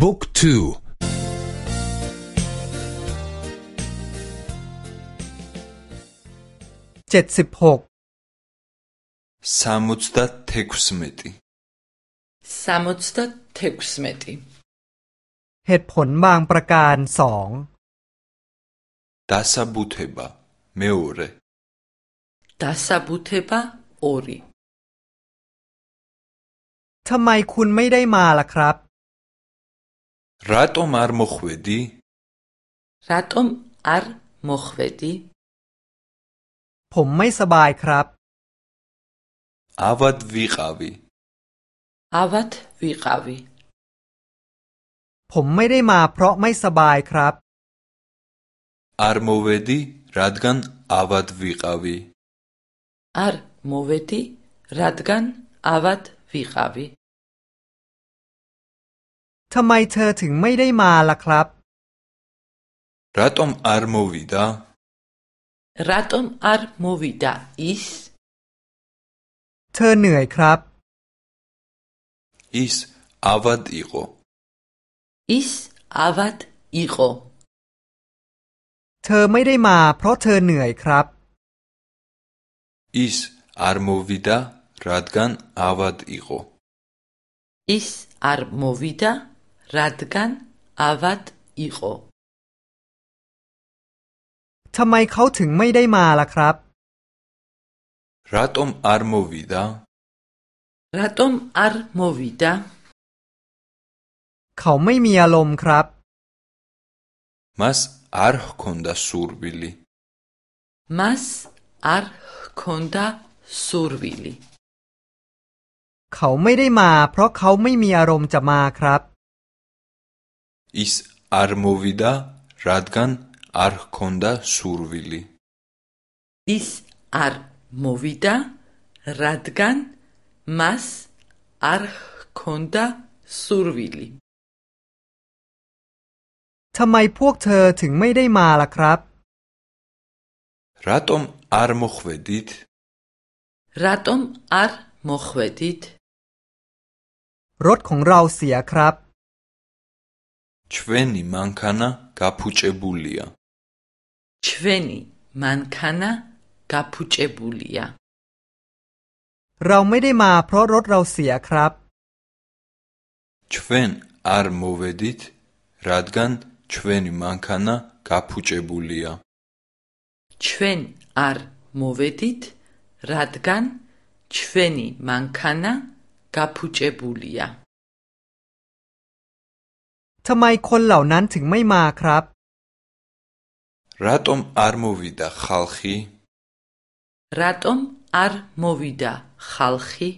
บุ๊กทูเจ็ดสิบหกสามุตตะเทคุสเมติสามุตตะเทคุสเมติเหตุผลบางประการสองดาสบุเทบะเมโอเรดาสบุเทบะโอริทำไมคุณไม่ได้มาล่ะครับ რატომ არ მოხვედი რატომ არ მოხვედი ผมไม่สบายครับ ავად ვიყავი ავად ვიყავი ผมไม่ได้มาเพราะไม่สบายครับ არ მოვედი რადგან ავად ვიყავი არ მოვედი რადგან ავად ვიყავი ทำไมเธอถึงไม่ได้มาล่ะครับ რატომ არ მოვიდა რატომ არ მოვიდა ის เธอเหนื่อยครับ ის ავად იყო ის ავად იყო เธอไม่ได้มาเพราะเธอเหนื่อยครับ ის არ მოვიდა რადგან ავად იყო ის არ მოვიდა რადგან ავად იყო ทำไมเขาถึงไม่ได้มาล่ะครับ რატომ არ მოვიდა რატომ არ მოვიდა เขาไม่มีอารมณ์ครับ მას არ ჰქონდა სურვილი მას არ ჰქონდა სურვილი เขาไม่ได้มาเพราะเขาไม่มีอารมณ์จะมาครับ ის არ მოვიდა რადგან არ ჰქონდა სურვილი ის არ მოვიდა რადგან მას არ ჰქონდა სურვილი ทำไมพวกเธอถึงไม่ได้มาล่ะครับ რატომ არ მოხვედით რატომ არ მოხვედით รถของเราเสียครับ ჩვენი მანქანა გაფუჭებულია ჩვენი მანქანა გაფუჭებულია เราไม่ได้มาเพราะรถเราเสียครับ ჩვენ არ მოვედით რადგან ჩვენი მანქანა გაფუჭებულია ჩვენ არ მოვედით რადგან ჩვენი მანქანა გაფუჭებულია ทำไมคนเหล่านั้นถึงไม่มาครับรัตอมอาร์โมวิดาขัลคีรัตอมอาร์โมวิดาขัลคี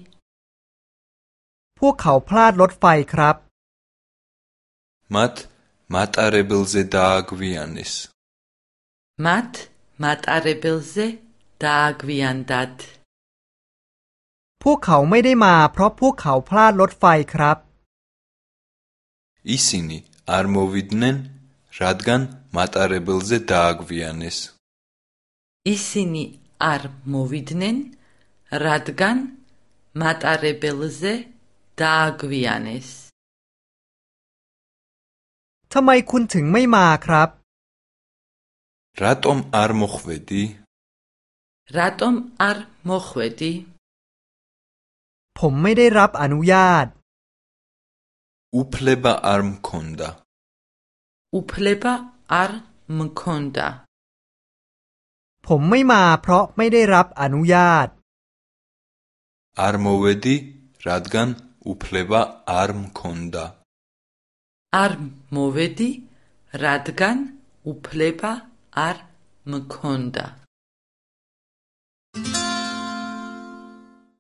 พวกเขาพลาดรถไฟครับมัดมัดอาเรเบลเซดากวิอันิสมัดมัดอาเรเบลเซดากวิอันดัตพวกเขาไม่ได้มาเพราะพวกเขาพลาดรถไฟครับ ისინი არ მოვიდნენ რადგან მატარებელზე დააგვიანეს ისინი არ მოვიდნენ რადგან მატარებელზე დააგვიანეს ทำไมคุณถึงไม่มาครับ რატომ არ მოხვედი რატომ არ მოხვედი ผมไม่ได้รับอนุญาต უფლება არ მქონდა უფლება არ მქონდა ผมไม่มาเพราะไม่ได้รับอนุญาต არ მოვედი რადგან უფლება არ მქონდა არ მოვედი რადგან უფლება არ მქონდა